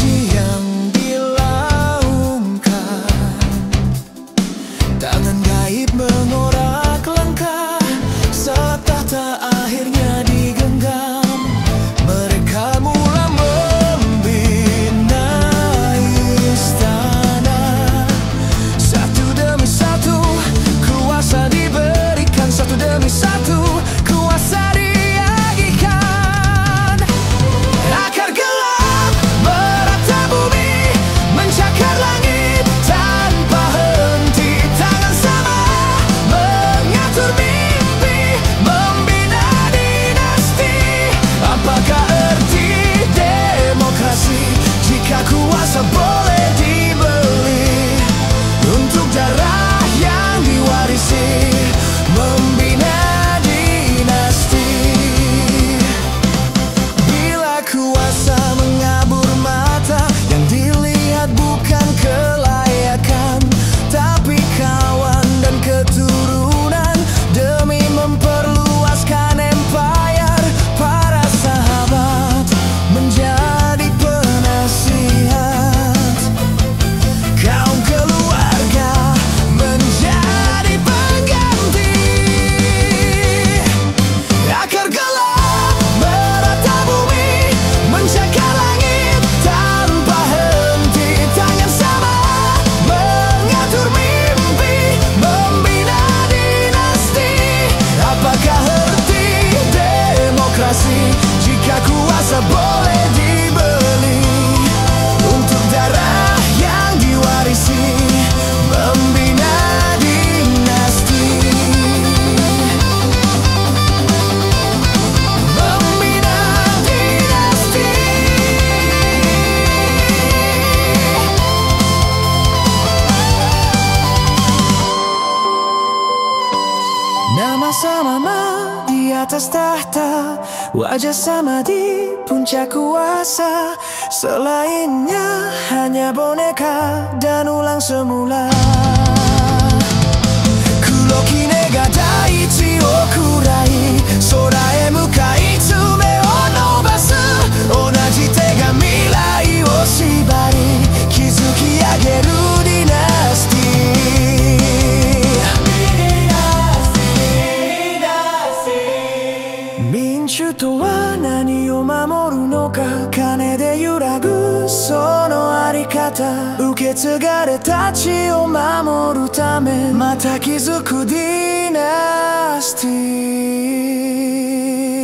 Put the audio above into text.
夕阳 Mama di atas tahta Wajah sama di puncak kuasa. Selainnya hanya boneka dan ulang semula. 民主とは何を守るのか金で揺らぐそのあり方受け継がれた血を守るためまた気づくディナスティー